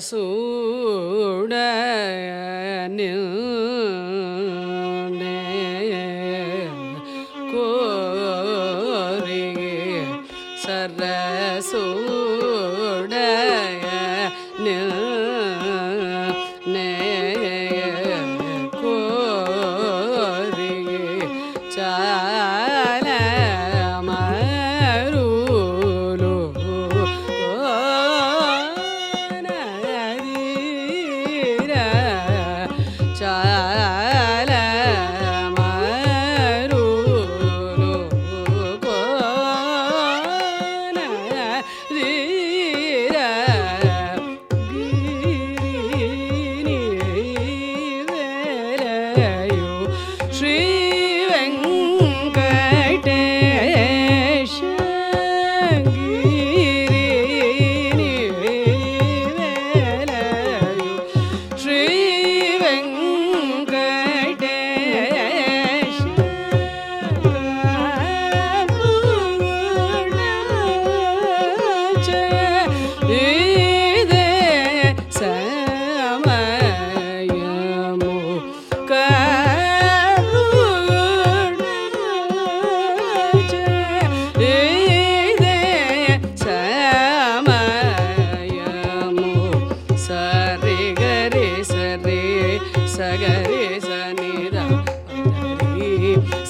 சூட கோரி சரசூடைய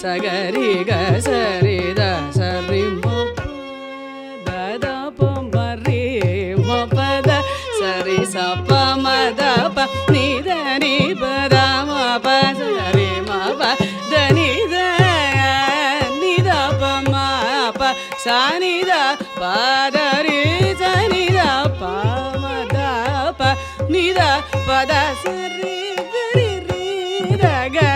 சகரி க சரி த சரி பத பமரி மபத சரி சப மத ப நித நி பத மப சரி மப த நித நித ப மப சனித பதரி சனித ப மத ப நித பத சரி கரி ரி த கரி சனித த சனித ப மகரி ச கரி சனித ரி சனித ப மகரி சத சத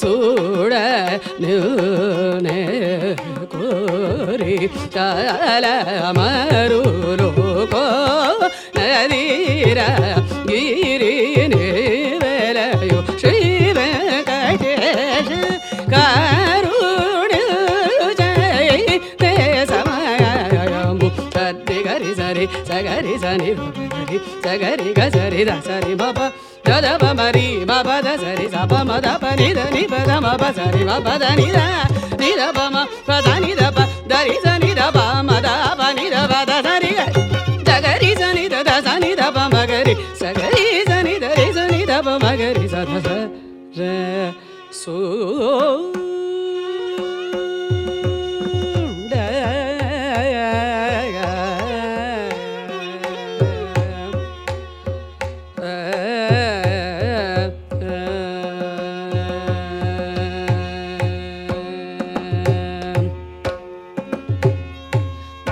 சூட நே கோரி கால மருலோ sagari sani bhagari sagari gazari dasari baba dada bamari baba dasari sapa mada pani dasari sagari dasani da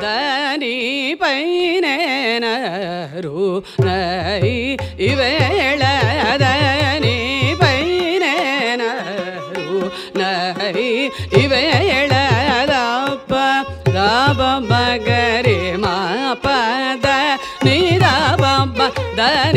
దని పైనేనరు నై ఇవేళ దని పైనేనరు నై ఇవేళ దప్ప దబ మగరి మా పద నిరబ దని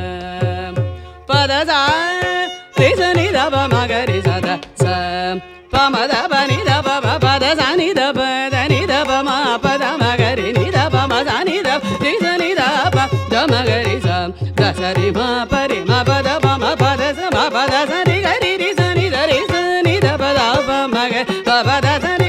padada risani daba magari sa pamada bani daba babada sani daba pada magari ni daba magani daba risani daba damagari sa dasari ma pari ma pada ba ma pada sa ma pada sani gari risani dari sani daba daba magari babada sani